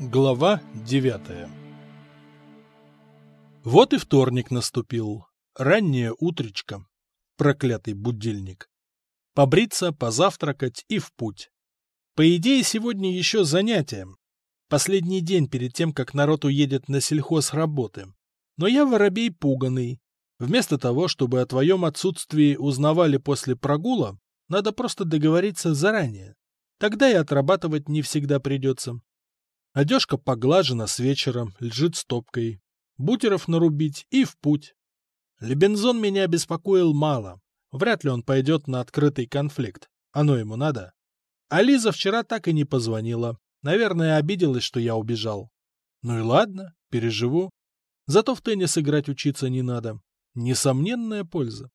Глава девятая Вот и вторник наступил. Раннее утречко. Проклятый будильник. Побриться, позавтракать и в путь. По идее, сегодня еще занятия. Последний день перед тем, как народ уедет на сельхоз работы. Но я воробей пуганый. Вместо того, чтобы о твоем отсутствии узнавали после прогула, надо просто договориться заранее. Тогда и отрабатывать не всегда придется. Одежка поглажена с вечера, лежит стопкой. Бутеров нарубить и в путь. Лебензон меня беспокоил мало. Вряд ли он пойдет на открытый конфликт. Оно ему надо. А вчера так и не позвонила. Наверное, обиделась, что я убежал. Ну и ладно, переживу. Зато в теннис играть учиться не надо. Несомненная польза.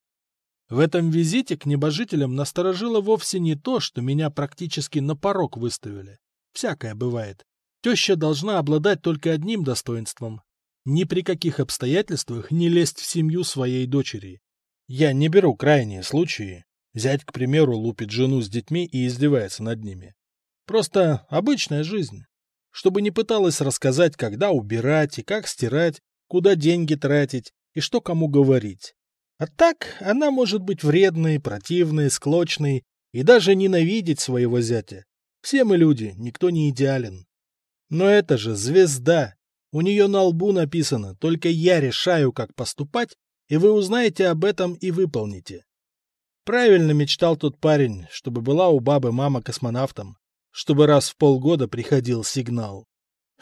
В этом визите к небожителям насторожило вовсе не то, что меня практически на порог выставили. Всякое бывает. Теща должна обладать только одним достоинством. Ни при каких обстоятельствах не лезть в семью своей дочери. Я не беру крайние случаи. Зять, к примеру, лупит жену с детьми и издевается над ними. Просто обычная жизнь. Чтобы не пыталась рассказать, когда убирать и как стирать, куда деньги тратить и что кому говорить. А так она может быть вредной, противной, склочной и даже ненавидеть своего зятя. Все мы люди, никто не идеален. Но это же звезда. У нее на лбу написано «Только я решаю, как поступать, и вы узнаете об этом и выполните». Правильно мечтал тот парень, чтобы была у бабы мама космонавтом, чтобы раз в полгода приходил сигнал.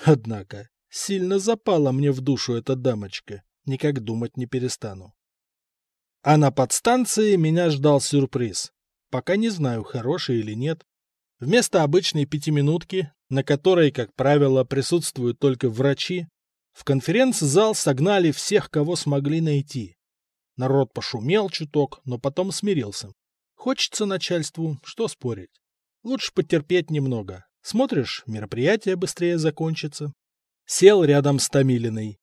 Однако, сильно запала мне в душу эта дамочка, никак думать не перестану. А на подстанции меня ждал сюрприз. Пока не знаю, хороший или нет. Вместо обычной пятиминутки, на которой, как правило, присутствуют только врачи, в конференц-зал согнали всех, кого смогли найти. Народ пошумел чуток, но потом смирился. Хочется начальству, что спорить. Лучше потерпеть немного. Смотришь, мероприятие быстрее закончится. Сел рядом с Томилиной.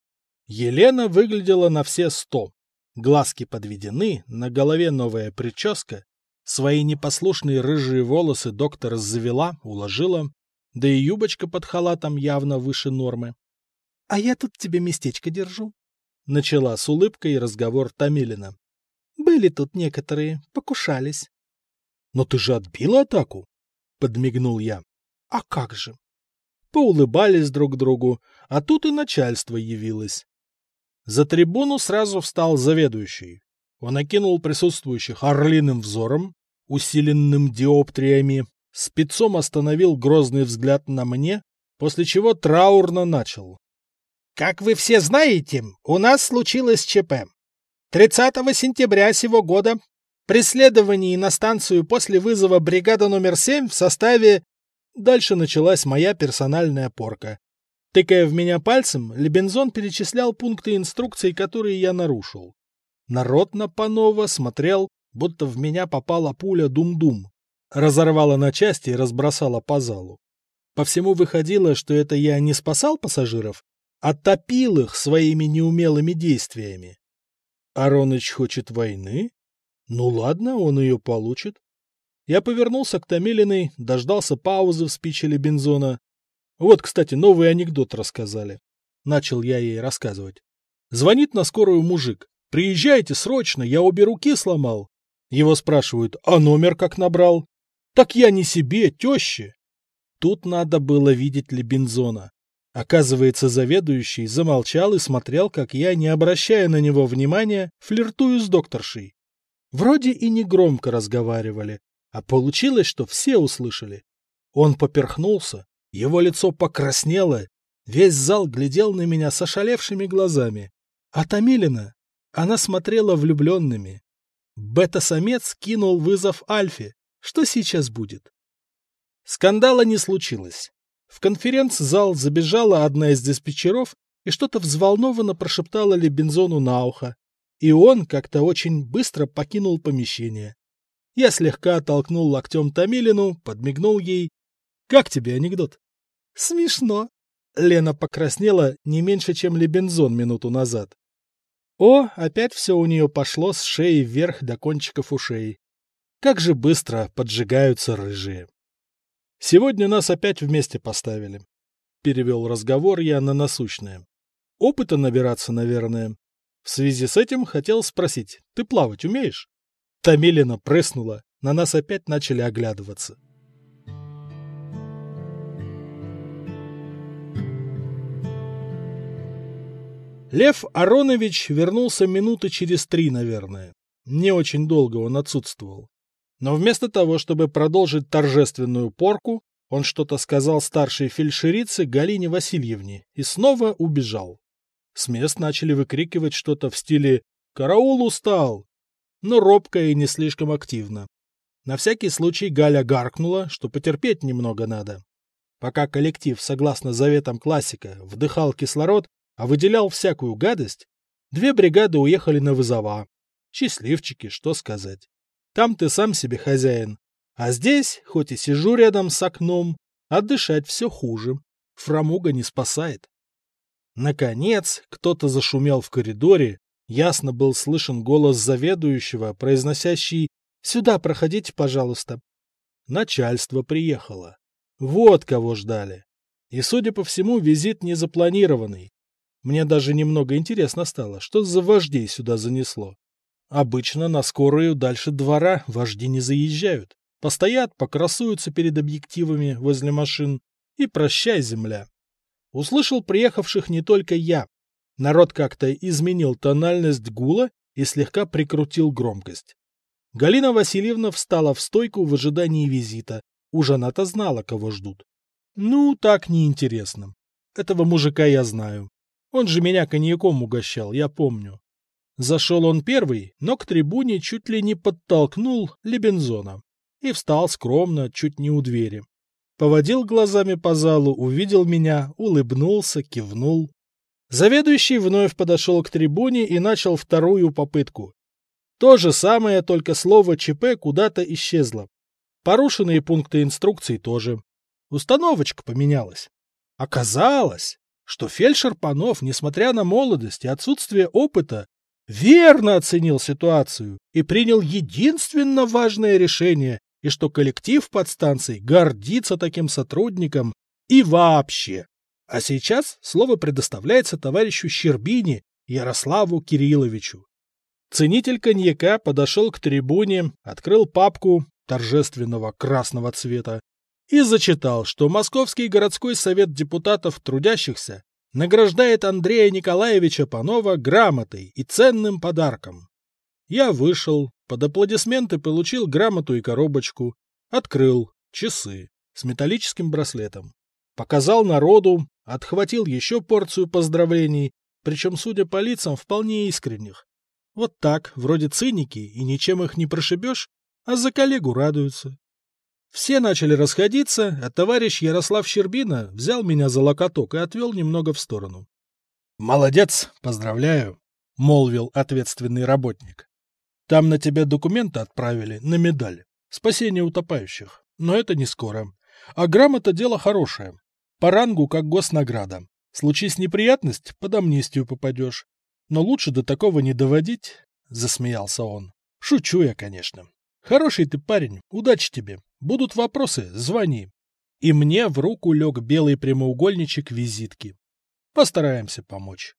Елена выглядела на все сто. Глазки подведены, на голове новая прическа, Свои непослушные рыжие волосы доктор завела, уложила, да и юбочка под халатом явно выше нормы. — А я тут тебе местечко держу, — начала с улыбкой разговор Томилина. — Были тут некоторые, покушались. — Но ты же отбила атаку? — подмигнул я. — А как же? Поулыбались друг другу, а тут и начальство явилось. За трибуну сразу встал заведующий. Он окинул присутствующих орлиным взором, усиленным диоптриями, спецом остановил грозный взгляд на мне, после чего траурно начал. «Как вы все знаете, у нас случилось ЧП. 30 сентября сего года преследовании на станцию после вызова бригада номер 7 в составе... Дальше началась моя персональная порка. Тыкая в меня пальцем, Лебензон перечислял пункты инструкций, которые я нарушил. Народ на Панова смотрел, будто в меня попала пуля дум-дум. Разорвала на части и разбросала по залу. По всему выходило, что это я не спасал пассажиров, а топил их своими неумелыми действиями. Ароныч хочет войны? Ну ладно, он ее получит. Я повернулся к Томилиной, дождался паузы в спиче Бензона. Вот, кстати, новый анекдот рассказали. Начал я ей рассказывать. Звонит на скорую мужик. Приезжайте срочно, я обе руки сломал. Его спрашивают, а номер как набрал? Так я не себе, теще. Тут надо было видеть Лебензона. Оказывается, заведующий замолчал и смотрел, как я, не обращая на него внимания, флиртую с докторшей. Вроде и не громко разговаривали, а получилось, что все услышали. Он поперхнулся, его лицо покраснело, весь зал глядел на меня с ошалевшими глазами. А Томилина она смотрела влюбленными. Бета-самец кинул вызов Альфе. Что сейчас будет? Скандала не случилось. В конференц-зал забежала одна из диспетчеров и что-то взволнованно прошептала Лебензону на ухо. И он как-то очень быстро покинул помещение. Я слегка оттолкнул локтем Томилину, подмигнул ей. «Как тебе анекдот?» «Смешно». Лена покраснела не меньше, чем Лебензон минуту назад. О, опять все у нее пошло с шеи вверх до кончиков ушей. Как же быстро поджигаются рыжие. Сегодня нас опять вместе поставили. перевел разговор я на насущное. Опыта набираться, наверное. В связи с этим хотел спросить, ты плавать умеешь? Тамилина прыснула, на нас опять начали оглядываться. Лев Аронович вернулся минуты через три, наверное. Не очень долго он отсутствовал. Но вместо того, чтобы продолжить торжественную порку, он что-то сказал старшей фельдшерице Галине Васильевне и снова убежал. С мест начали выкрикивать что-то в стиле «Караул устал!», но робко и не слишком активно. На всякий случай Галя гаркнула, что потерпеть немного надо. Пока коллектив, согласно заветам классика, вдыхал кислород, а выделял всякую гадость, две бригады уехали на вызова. Счастливчики, что сказать. Там ты сам себе хозяин. А здесь, хоть и сижу рядом с окном, отдышать все хуже. Фрамуга не спасает. Наконец, кто-то зашумел в коридоре, ясно был слышен голос заведующего, произносящий «Сюда проходите, пожалуйста». Начальство приехало. Вот кого ждали. И, судя по всему, визит не запланированный. Мне даже немного интересно стало, что за вождей сюда занесло. Обычно на скорую дальше двора вожди не заезжают. Постоят, покрасуются перед объективами возле машин и прощай, земля. Услышал приехавших не только я. Народ как-то изменил тональность гула и слегка прикрутил громкость. Галина Васильевна встала в стойку в ожидании визита. Уж она-то знала, кого ждут. Ну, так неинтересно. Этого мужика я знаю. Он же меня коньяком угощал, я помню. Зашел он первый, но к трибуне чуть ли не подтолкнул Лебензона и встал скромно, чуть не у двери. Поводил глазами по залу, увидел меня, улыбнулся, кивнул. Заведующий вновь подошел к трибуне и начал вторую попытку. То же самое, только слово ЧП куда-то исчезло. Порушенные пункты инструкций тоже. Установочка поменялась. Оказалось, что фельдшер Панов, несмотря на молодость и отсутствие опыта, верно оценил ситуацию и принял единственно важное решение и что коллектив подстанций гордится таким сотрудником и вообще. А сейчас слово предоставляется товарищу Щербине Ярославу Кирилловичу. Ценитель коньяка подошел к трибуне, открыл папку торжественного красного цвета и зачитал, что Московский городской совет депутатов трудящихся награждает Андрея Николаевича Панова грамотой и ценным подарком. Я вышел, под аплодисменты получил грамоту и коробочку, открыл часы с металлическим браслетом. Показал народу, отхватил еще порцию поздравлений, причем, судя по лицам, вполне искренних. Вот так, вроде циники, и ничем их не прошибешь, а за коллегу радуются. Все начали расходиться, а товарищ Ярослав Щербина взял меня за локоток и отвел немного в сторону. — Молодец, поздравляю, — молвил ответственный работник. Там на тебя документы отправили на медаль. Спасение утопающих. Но это не скоро. А грамота дело хорошее. По рангу как госнаграда. Случись неприятность, под амнистию попадешь. Но лучше до такого не доводить, — засмеялся он. Шучу я, конечно. Хороший ты парень, удачи тебе. Будут вопросы, звони. И мне в руку лег белый прямоугольничек визитки. Постараемся помочь.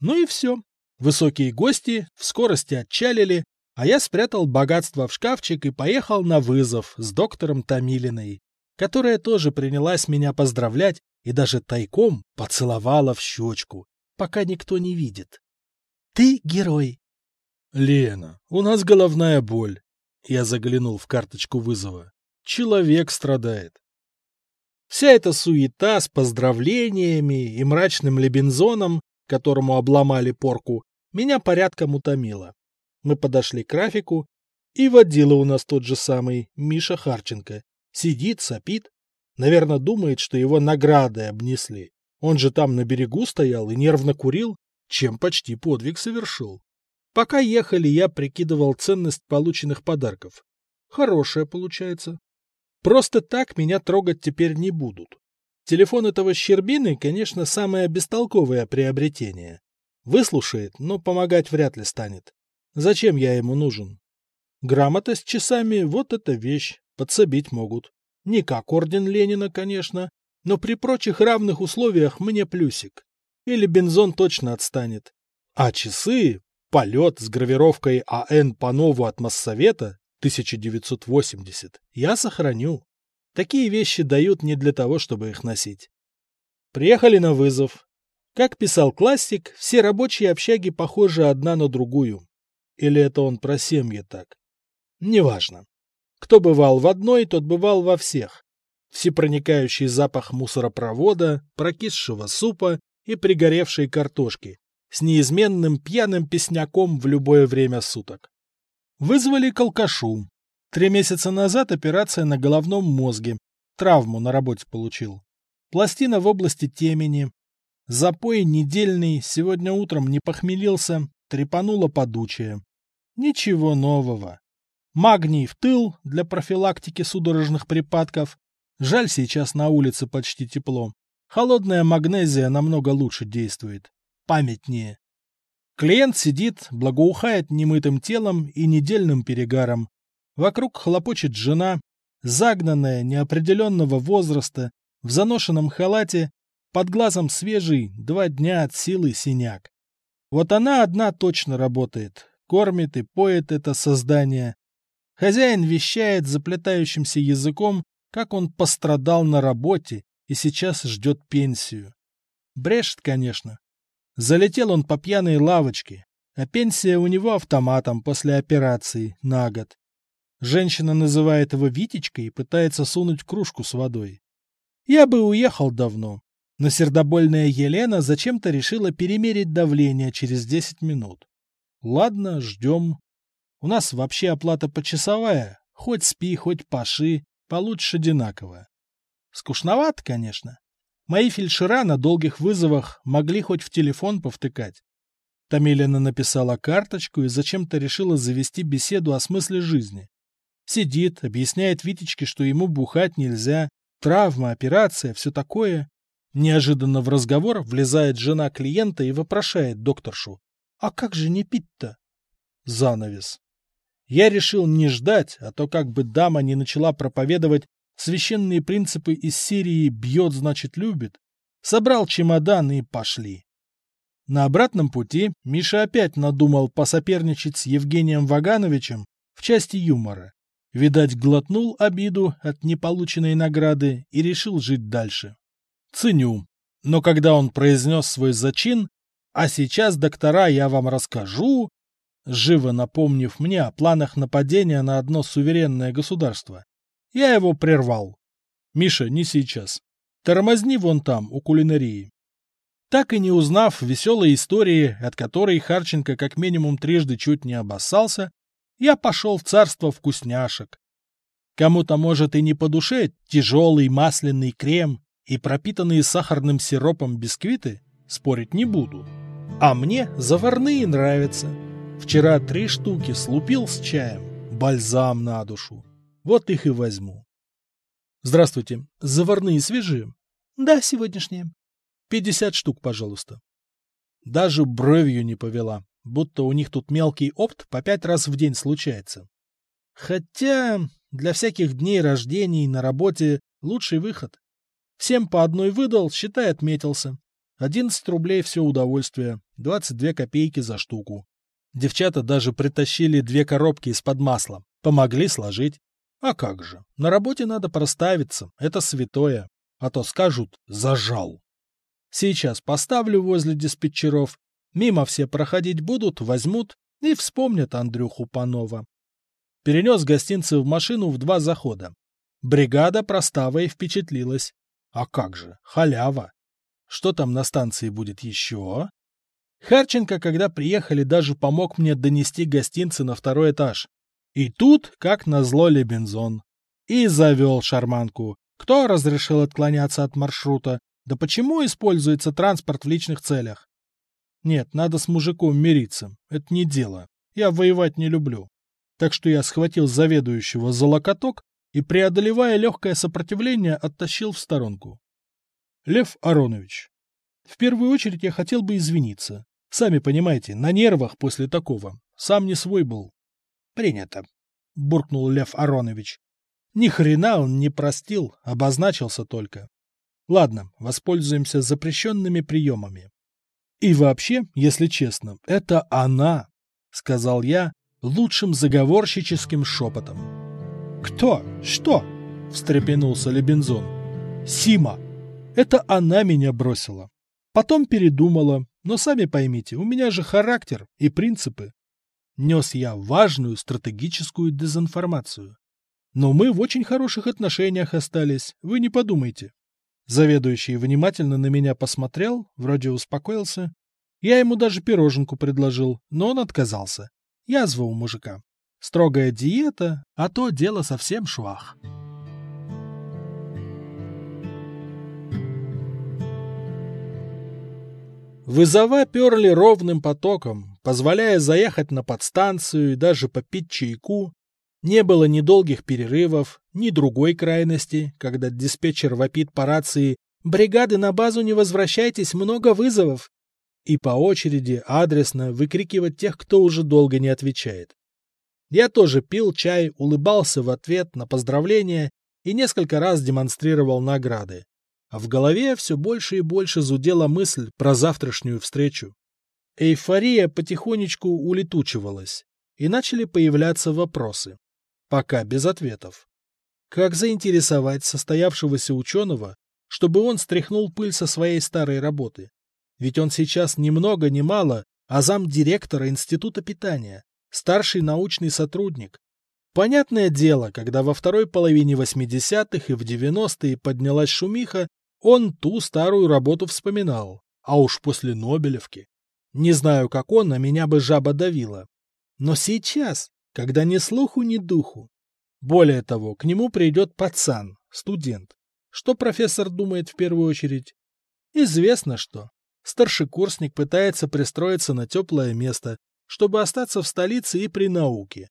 Ну и все. Высокие гости в скорости отчалили, а я спрятал богатство в шкафчик и поехал на вызов с доктором Томилиной, которая тоже принялась меня поздравлять и даже тайком поцеловала в щечку, пока никто не видит. «Ты герой!» «Лена, у нас головная боль!» Я заглянул в карточку вызова. «Человек страдает!» Вся эта суета с поздравлениями и мрачным лебензоном, которому обломали порку, меня порядком утомила. Мы подошли к графику, и водила у нас тот же самый Миша Харченко. Сидит, сопит. Наверное, думает, что его наградой обнесли. Он же там на берегу стоял и нервно курил, чем почти подвиг совершил. Пока ехали, я прикидывал ценность полученных подарков. Хорошая получается. Просто так меня трогать теперь не будут. Телефон этого Щербины, конечно, самое бестолковое приобретение. Выслушает, но помогать вряд ли станет. Зачем я ему нужен? Грамота с часами — вот эта вещь, подсобить могут. Не как орден Ленина, конечно, Но при прочих равных условиях мне плюсик. Или бензон точно отстанет. А часы, полет с гравировкой АН по нову от Моссовета 1980 я сохраню. Такие вещи дают не для того, чтобы их носить. Приехали на вызов. Как писал классик, все рабочие общаги похожи одна на другую. Или это он про семьи так? Неважно. Кто бывал в одной, тот бывал во всех. Всепроникающий запах мусоропровода, прокисшего супа и пригоревшей картошки с неизменным пьяным песняком в любое время суток. Вызвали к алкашу. Три месяца назад операция на головном мозге. Травму на работе получил. Пластина в области темени. Запой недельный, сегодня утром не похмелился, трепануло подучие. Ничего нового. Магний в тыл для профилактики судорожных припадков. Жаль, сейчас на улице почти тепло. Холодная магнезия намного лучше действует. Памятнее. Клиент сидит, благоухает немытым телом и недельным перегаром. Вокруг хлопочет жена, загнанная, неопределенного возраста, в заношенном халате, под глазом свежий, два дня от силы синяк. Вот она одна точно работает, кормит и поет это создание. Хозяин вещает заплетающимся языком, как он пострадал на работе и сейчас ждет пенсию. Брешет, конечно. Залетел он по пьяной лавочке, а пенсия у него автоматом после операции на год. Женщина называет его Витечкой и пытается сунуть кружку с водой. Я бы уехал давно, но сердобольная Елена зачем-то решила перемерить давление через 10 минут. Ладно, ждем. У нас вообще оплата почасовая, хоть спи, хоть паши, получишь одинаково. Скучновато, конечно. Мои фельдшера на долгих вызовах могли хоть в телефон повтыкать. Тамилина написала карточку и зачем-то решила завести беседу о смысле жизни. Сидит, объясняет Витечке, что ему бухать нельзя, травма, операция, все такое. Неожиданно в разговор влезает жена клиента и вопрошает докторшу. «А как же не пить-то?» Занавес. Я решил не ждать, а то как бы дама не начала проповедовать священные принципы из серии «бьет, значит, любит», собрал чемодан и пошли. На обратном пути Миша опять надумал посоперничать с Евгением Вагановичем в части юмора. Видать, глотнул обиду от неполученной награды и решил жить дальше. Ценю. Но когда он произнес свой зачин, а сейчас, доктора, я вам расскажу, живо напомнив мне о планах нападения на одно суверенное государство, я его прервал. Миша, не сейчас. Тормозни вон там, у кулинарии. Так и не узнав веселой истории, от которой Харченко как минимум трижды чуть не обоссался, я пошел в царство вкусняшек. Кому-то, может, и не по душе тяжелый масляный крем и пропитанные сахарным сиропом бисквиты, спорить не буду. А мне заварные нравятся. Вчера три штуки слупил с чаем, бальзам на душу. Вот их и возьму. Здравствуйте. Заварные свежие? Да, сегодняшние. Пятьдесят штук, пожалуйста. Даже бровью не повела, будто у них тут мелкий опт по пять раз в день случается. Хотя для всяких дней рождений на работе лучший выход. Всем по одной выдал, считай, отметился. Одиннадцать рублей все удовольствие, двадцать две копейки за штуку. Девчата даже притащили две коробки из-под масла, помогли сложить. А как же, на работе надо проставиться, это святое, а то скажут «зажал». Сейчас поставлю возле диспетчеров, мимо все проходить будут, возьмут и вспомнят Андрюху Панова. Перенес гостинцы в машину в два захода. Бригада проставой впечатлилась. А как же, халява. Что там на станции будет еще? Харченко, когда приехали, даже помог мне донести гостинцы на второй этаж. И тут, как назло, Лебензон. И завел шарманку. Кто разрешил отклоняться от маршрута? Да почему используется транспорт в личных целях? Нет, надо с мужиком мириться. Это не дело. Я воевать не люблю. Так что я схватил заведующего за локоток и, преодолевая легкое сопротивление, оттащил в сторонку. Лев Аронович, в первую очередь я хотел бы извиниться. Сами понимаете, на нервах после такого. Сам не свой был. Принято, буркнул Лев Аронович. Ни хрена он не простил, обозначился только. Ладно, воспользуемся запрещенными приемами. И вообще, если честно, это она, сказал я лучшим заговорщическим шепотом. Кто? Что? встрепенулся Лебензон. Сима. Это она меня бросила. Потом передумала, но сами поймите, у меня же характер и принципы. Нес я важную стратегическую дезинформацию. Но мы в очень хороших отношениях остались, вы не подумайте. Заведующий внимательно на меня посмотрел, вроде успокоился. Я ему даже пироженку предложил, но он отказался. Язва у мужика. Строгая диета, а то дело совсем швах. Вызова перли ровным потоком, позволяя заехать на подстанцию и даже попить чайку. Не было ни долгих перерывов, ни другой крайности, когда диспетчер вопит по рации «Бригады на базу не возвращайтесь, много вызовов!» и по очереди адресно выкрикивать тех, кто уже долго не отвечает. Я тоже пил чай, улыбался в ответ на поздравления и несколько раз демонстрировал награды. А в голове все больше и больше зудела мысль про завтрашнюю встречу. Эйфория потихонечку улетучивалась, и начали появляться вопросы. Пока без ответов. Как заинтересовать состоявшегося ученого, чтобы он стряхнул пыль со своей старой работы? Ведь он сейчас ни много ни мало, а замдиректора Института питания, старший научный сотрудник. Понятное дело, когда во второй половине 80-х и в 90-е поднялась шумиха, он ту старую работу вспоминал, а уж после Нобелевки. Не знаю, как он, а меня бы жаба давила. Но сейчас, когда ни слуху, ни духу. Более того, к нему придет пацан, студент. Что профессор думает в первую очередь? Известно что. Старшекурсник пытается пристроиться на теплое место, чтобы остаться в столице и при науке.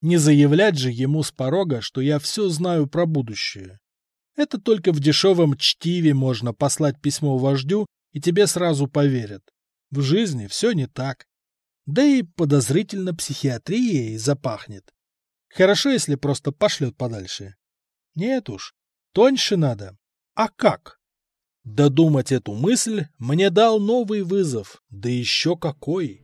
Не заявлять же ему с порога, что я все знаю про будущее. Это только в дешевом чтиве можно послать письмо вождю, и тебе сразу поверят. В жизни все не так. Да и подозрительно психиатрией запахнет. Хорошо, если просто пошлет подальше. Нет уж, тоньше надо. А как? Додумать эту мысль мне дал новый вызов, да еще какой.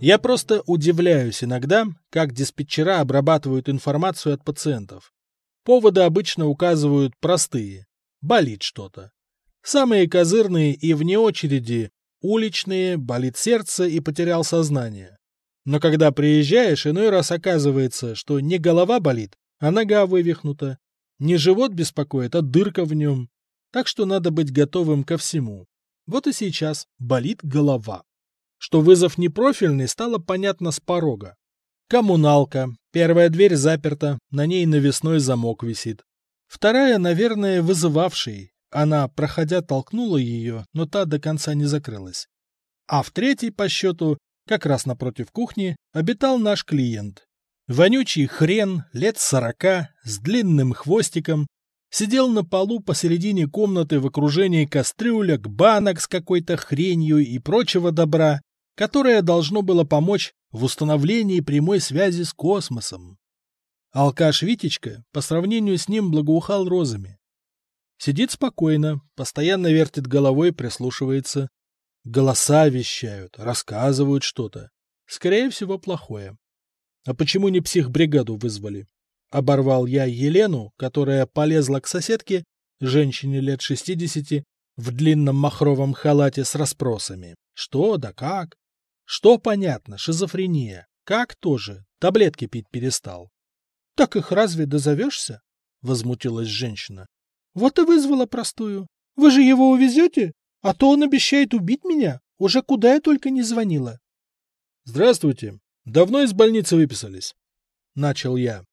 Я просто удивляюсь иногда, как диспетчера обрабатывают информацию от пациентов. Поводы обычно указывают простые. Болит что-то. Самые козырные и вне очереди – уличные, болит сердце и потерял сознание. Но когда приезжаешь, иной раз оказывается, что не голова болит, а нога вывихнута. Не живот беспокоит, а дырка в нем. Так что надо быть готовым ко всему. Вот и сейчас болит голова. Что вызов непрофильный, стало понятно с порога. Коммуналка. Первая дверь заперта, на ней навесной замок висит. Вторая, наверное, вызывавший. Она, проходя, толкнула ее, но та до конца не закрылась. А в третьей, по счету, как раз напротив кухни, обитал наш клиент. Вонючий хрен, лет сорока, с длинным хвостиком, сидел на полу посередине комнаты в окружении кастрюлек, банок с какой-то хренью и прочего добра, которое должно было помочь в установлении прямой связи с космосом. Алкаш Витечка по сравнению с ним благоухал розами. Сидит спокойно, постоянно вертит головой, прислушивается. Голоса вещают, рассказывают что-то. Скорее всего, плохое. А почему не психбригаду вызвали? Оборвал я Елену, которая полезла к соседке, женщине лет шестидесяти, в длинном махровом халате с расспросами. Что да как? Что понятно, шизофрения. Как тоже, таблетки пить перестал. — Так их разве дозовешься? — возмутилась женщина. — Вот и вызвала простую. Вы же его увезете? А то он обещает убить меня. Уже куда я только не звонила. — Здравствуйте. Давно из больницы выписались? — начал я.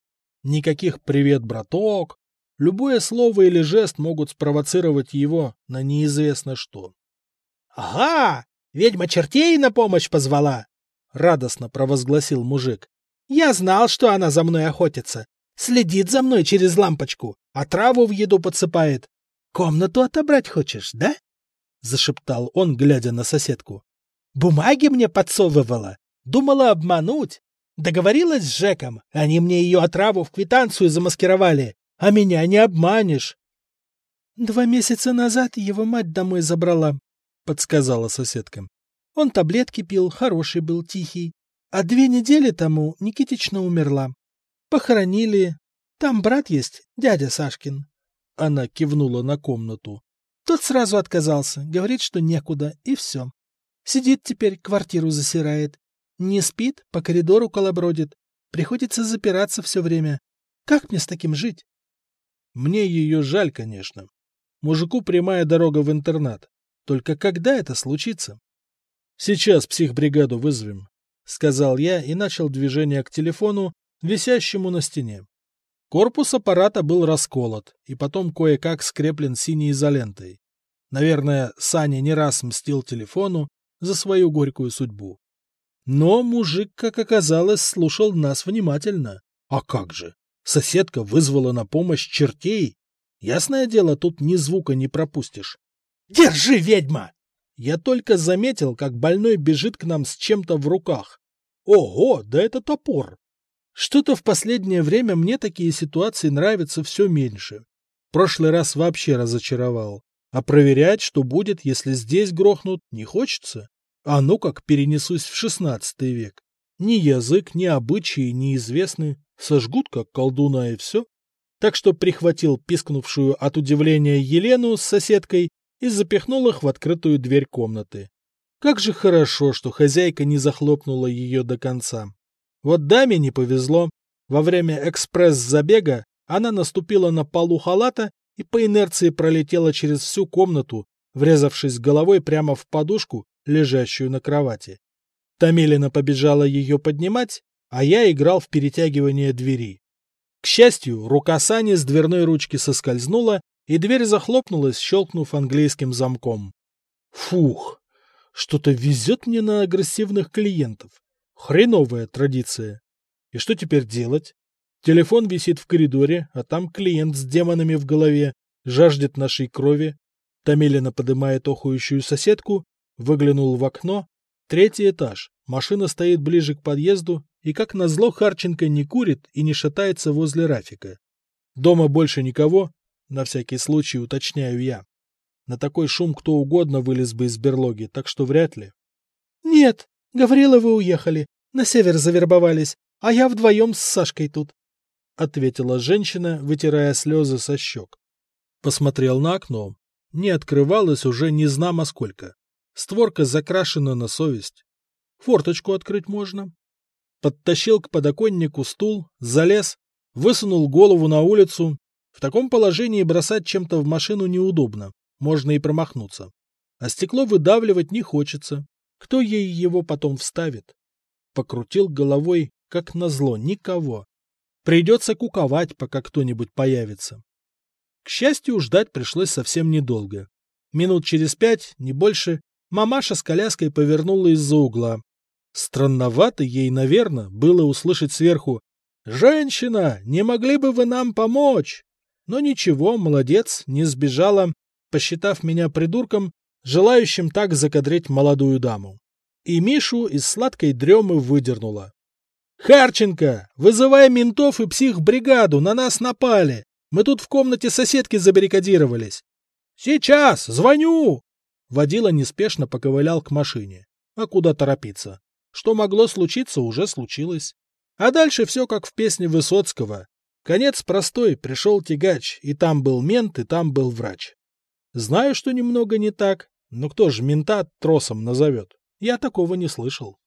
Никаких «привет, браток». Любое слово или жест могут спровоцировать его на неизвестно что. — Ага, Ведьма чертей на помощь позвала!» — радостно провозгласил мужик. «Я знал, что она за мной охотится. Следит за мной через лампочку, а траву в еду подсыпает. Комнату отобрать хочешь, да?» — зашептал он, глядя на соседку. «Бумаги мне подсовывала. Думала обмануть. Договорилась с Жеком, они мне ее отраву в квитанцию замаскировали, а меня не обманешь. Два месяца назад его мать домой забрала, подсказала соседка. Он таблетки пил, хороший был, тихий. А две недели тому Никитична умерла. Похоронили. Там брат есть, дядя Сашкин. Она кивнула на комнату. Тот сразу отказался, говорит, что некуда, и все. Сидит теперь, квартиру засирает. Не спит, по коридору колобродит. Приходится запираться все время. Как мне с таким жить? Мне ее жаль, конечно. Мужику прямая дорога в интернат. Только когда это случится? Сейчас психбригаду вызовем, сказал я и начал движение к телефону, висящему на стене. Корпус аппарата был расколот и потом кое-как скреплен синей изолентой. Наверное, Саня не раз мстил телефону за свою горькую судьбу. Но мужик, как оказалось, слушал нас внимательно. А как же? Соседка вызвала на помощь чертей. Ясное дело, тут ни звука не пропустишь. «Держи, ведьма!» Я только заметил, как больной бежит к нам с чем-то в руках. Ого, да это топор! Что-то в последнее время мне такие ситуации нравятся все меньше. Прошлый раз вообще разочаровал. А проверять, что будет, если здесь грохнут, не хочется. А ну как перенесусь в шестнадцатый век. Ни язык, ни обычаи неизвестны. Сожгут, как колдуна, и все. Так что прихватил пискнувшую от удивления Елену с соседкой и запихнул их в открытую дверь комнаты. Как же хорошо, что хозяйка не захлопнула ее до конца. Вот даме не повезло. Во время экспресс-забега она наступила на полу халата и по инерции пролетела через всю комнату, врезавшись головой прямо в подушку, лежащую на кровати. Томилина побежала ее поднимать, а я играл в перетягивание двери. К счастью, рука Сани с дверной ручки соскользнула, и дверь захлопнулась, щелкнув английским замком. Фух, что-то везет мне на агрессивных клиентов. Хреновая традиция. И что теперь делать? Телефон висит в коридоре, а там клиент с демонами в голове жаждет нашей крови. Томилина подымает охующую соседку, выглянул в окно. Третий этаж. Машина стоит ближе к подъезду, и как назло Харченко не курит и не шатается возле Рафика. Дома больше никого, на всякий случай уточняю я. На такой шум кто угодно вылез бы из берлоги, так что вряд ли. — Нет, Гавриловы уехали, на север завербовались, а я вдвоем с Сашкой тут, — ответила женщина, вытирая слезы со щек. Посмотрел на окно. Не открывалось уже не знамо сколько. Створка закрашена на совесть. Форточку открыть можно. Подтащил к подоконнику стул, залез, высунул голову на улицу. В таком положении бросать чем-то в машину неудобно, можно и промахнуться. А стекло выдавливать не хочется, кто ей его потом вставит? Покрутил головой, как назло, никого. Придется куковать, пока кто-нибудь появится. К счастью, ждать пришлось совсем недолго. Минут через пять, не больше, мамаша с коляской повернула из-за угла. Странновато ей, наверное, было услышать сверху «Женщина, не могли бы вы нам помочь?» Но ничего, молодец, не сбежала, посчитав меня придурком, желающим так закадрить молодую даму. И Мишу из сладкой дремы выдернула. «Харченко, вызывай ментов и психбригаду, на нас напали. Мы тут в комнате соседки забаррикадировались». «Сейчас, звоню!» Водила неспешно поковылял к машине. А куда торопиться? Что могло случиться, уже случилось. А дальше все как в песне Высоцкого. Конец простой, пришел тягач, и там был мент, и там был врач. Знаю, что немного не так, но кто же мента тросом назовет? Я такого не слышал.